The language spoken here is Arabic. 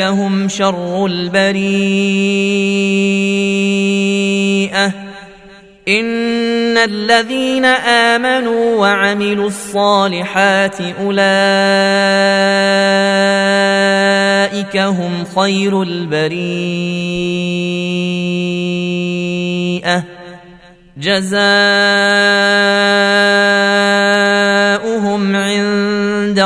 هم شر البريئة إن الذين آمنوا وعملوا الصالحات أولئك هم خير البريئة جزاؤهم